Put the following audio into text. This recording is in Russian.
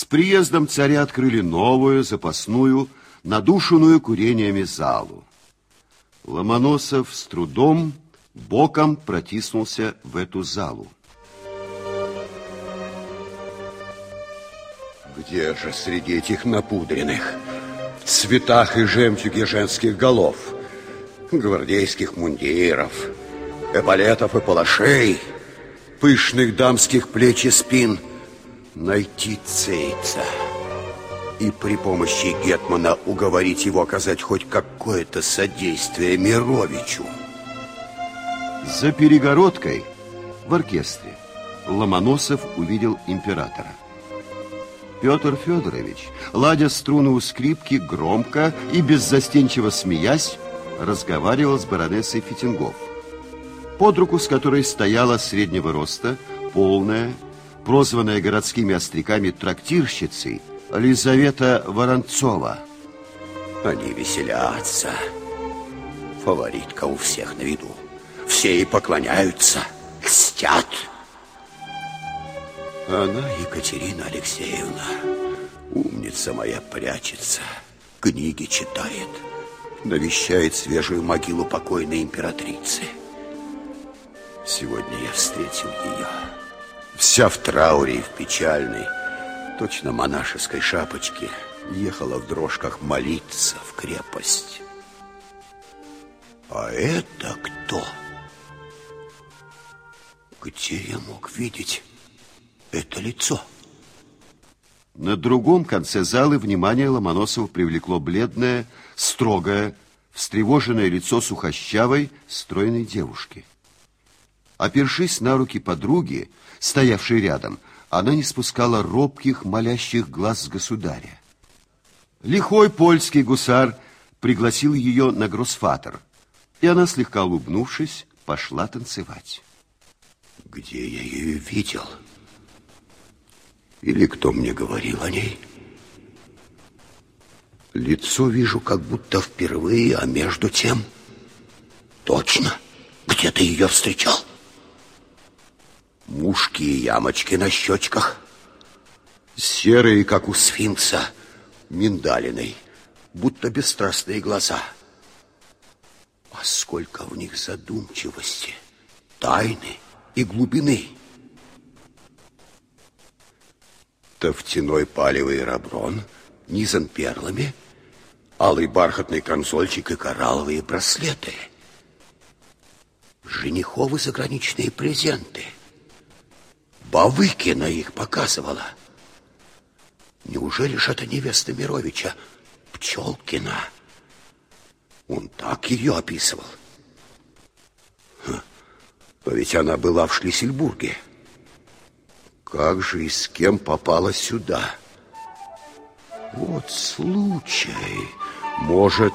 С приездом царя открыли новую, запасную, надушенную курениями залу. Ломоносов с трудом боком протиснулся в эту залу. Где же среди этих напудренных, цветах и жемчуге женских голов, гвардейских мундиров, эполетов и палашей, пышных дамских плеч и спин, найти цейца и при помощи Гетмана уговорить его оказать хоть какое-то содействие Мировичу. За перегородкой в оркестре Ломоносов увидел императора. Петр Федорович, ладя струны у скрипки, громко и беззастенчиво смеясь, разговаривал с баронессой Фитингов, под руку с которой стояла среднего роста, полная, прозванная городскими остряками трактирщицей Лизавета Воронцова. Они веселятся. Фаворитка у всех на виду. Все ей поклоняются, льстят. Она, Екатерина Алексеевна, умница моя, прячется, книги читает, навещает свежую могилу покойной императрицы. Сегодня я встретил ее, вся в трауре и в печальной, точно монашеской шапочке, ехала в дрожках молиться в крепость. А это кто? Где я мог видеть это лицо? На другом конце залы внимание Ломоносова привлекло бледное, строгое, встревоженное лицо сухощавой, стройной девушки. Опершись на руки подруги, стоявшей рядом, она не спускала робких, молящих глаз государя. Лихой польский гусар пригласил ее на гроссфатер, и она, слегка улыбнувшись, пошла танцевать. Где я ее видел? Или кто мне говорил о ней? Лицо вижу как будто впервые, а между тем... Точно, где ты ее встречал? Мушки и ямочки на щечках. Серые, как у сфинкса, миндалиной, будто бесстрастные глаза. А сколько в них задумчивости, тайны и глубины. Тофтяной палевый раброн, низан перлами, алый бархатный консольчик и коралловые браслеты. Жениховы заграничные презенты. Бавыкина их показывала. Неужели же это невеста Мировича, Пчелкина? Он так ее описывал. Ха, но ведь она была в Шлиссельбурге. Как же и с кем попала сюда? Вот случай. Может,